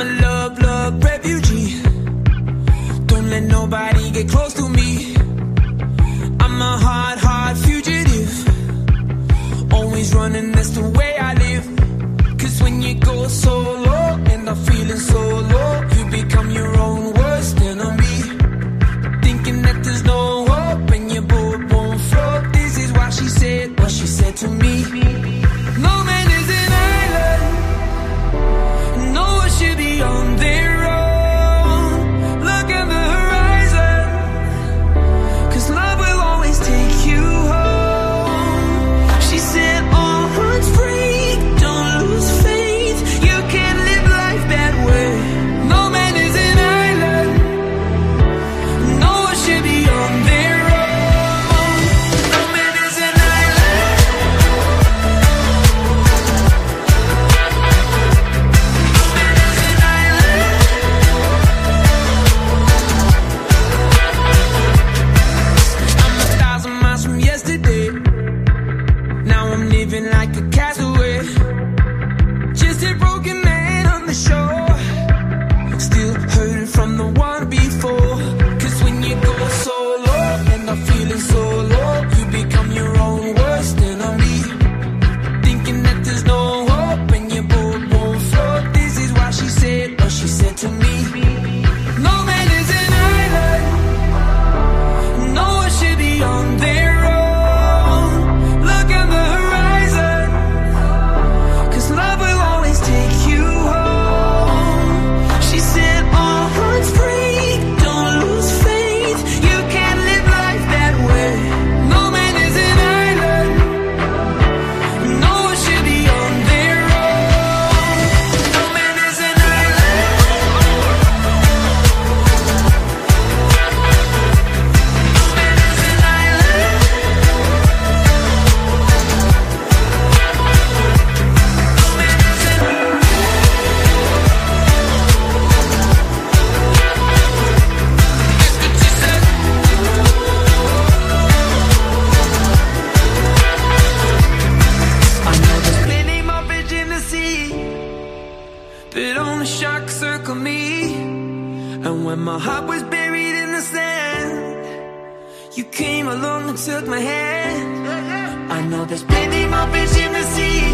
I'm a love, love refugee. Don't let nobody get close to me. I'm a hard, hard fugitive. Always running, that's the way I live. Cause when you go so low and I'm feeling so the show. When my heart was buried in the sand, you came along and took my hand. I know there's plenty more fish in the sea.